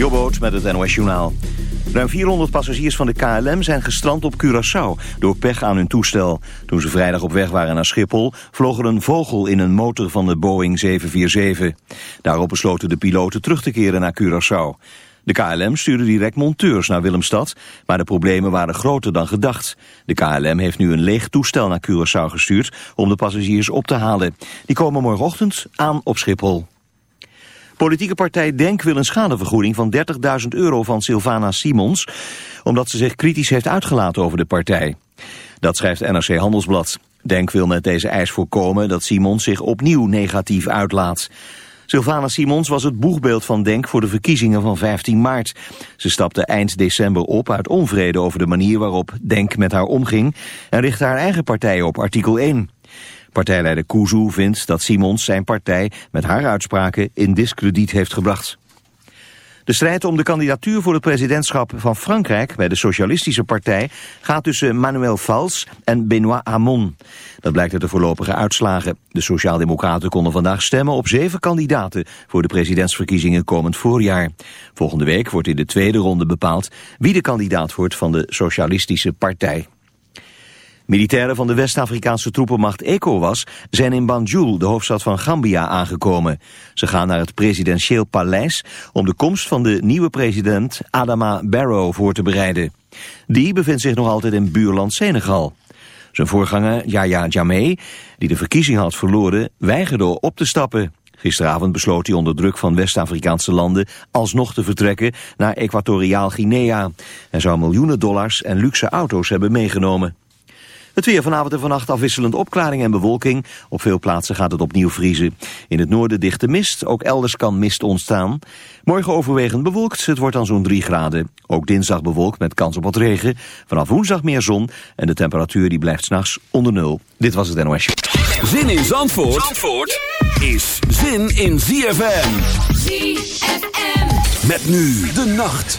Jobboot met het NOS Journaal. Ruim 400 passagiers van de KLM zijn gestrand op Curaçao door pech aan hun toestel. Toen ze vrijdag op weg waren naar Schiphol vloog er een vogel in een motor van de Boeing 747. Daarop besloten de piloten terug te keren naar Curaçao. De KLM stuurde direct monteurs naar Willemstad, maar de problemen waren groter dan gedacht. De KLM heeft nu een leeg toestel naar Curaçao gestuurd om de passagiers op te halen. Die komen morgenochtend aan op Schiphol. Politieke partij DENK wil een schadevergoeding van 30.000 euro van Sylvana Simons, omdat ze zich kritisch heeft uitgelaten over de partij. Dat schrijft NRC Handelsblad. DENK wil met deze eis voorkomen dat Simons zich opnieuw negatief uitlaat. Sylvana Simons was het boegbeeld van DENK voor de verkiezingen van 15 maart. Ze stapte eind december op uit onvrede over de manier waarop DENK met haar omging... en richtte haar eigen partij op, artikel 1. Partijleider Kuzu vindt dat Simons zijn partij met haar uitspraken in discrediet heeft gebracht. De strijd om de kandidatuur voor het presidentschap van Frankrijk bij de Socialistische Partij gaat tussen Manuel Valls en Benoît Hamon. Dat blijkt uit de voorlopige uitslagen. De Sociaaldemocraten konden vandaag stemmen op zeven kandidaten voor de presidentsverkiezingen komend voorjaar. Volgende week wordt in de tweede ronde bepaald wie de kandidaat wordt van de Socialistische Partij. Militairen van de West-Afrikaanse troepenmacht ECOWAS zijn in Banjul, de hoofdstad van Gambia, aangekomen. Ze gaan naar het presidentieel paleis om de komst van de nieuwe president Adama Barrow voor te bereiden. Die bevindt zich nog altijd in buurland Senegal. Zijn voorganger Yahya Jammeh, die de verkiezing had verloren, weigerde op te stappen. Gisteravond besloot hij onder druk van West-Afrikaanse landen alsnog te vertrekken naar Equatoriaal Guinea. Hij zou miljoenen dollars en luxe auto's hebben meegenomen. Het weer vanavond en vannacht afwisselend opklaring en bewolking. Op veel plaatsen gaat het opnieuw vriezen. In het noorden dichte mist, ook elders kan mist ontstaan. Morgen overwegend bewolkt, het wordt dan zo'n 3 graden. Ook dinsdag bewolkt met kans op wat regen. Vanaf woensdag meer zon en de temperatuur die blijft s'nachts onder nul. Dit was het NOS. Zin in Zandvoort, Zandvoort is zin in ZFM. ZFM. Met nu de nacht.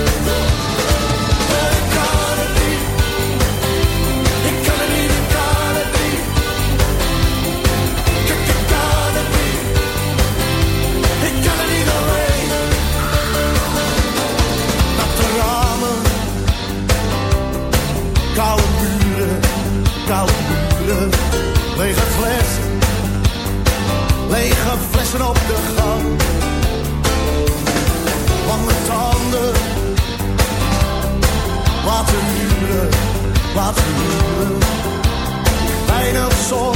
Flessen op de gang. Lange tanden, laten huren, laten huren. Weinig zon,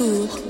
tour.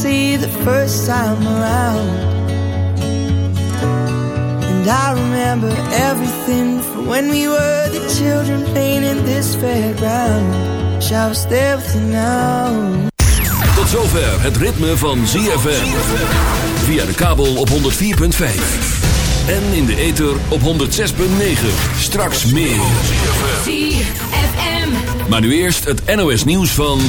Say the first time around. And I remember everything from when we were the children playing in this fairground. I was there with you now. Tot zover het ritme van ZFM. Via de kabel op 104.5. En in de ether op 106.9. Straks meer. ZFM. Maar nu eerst het NOS nieuws van...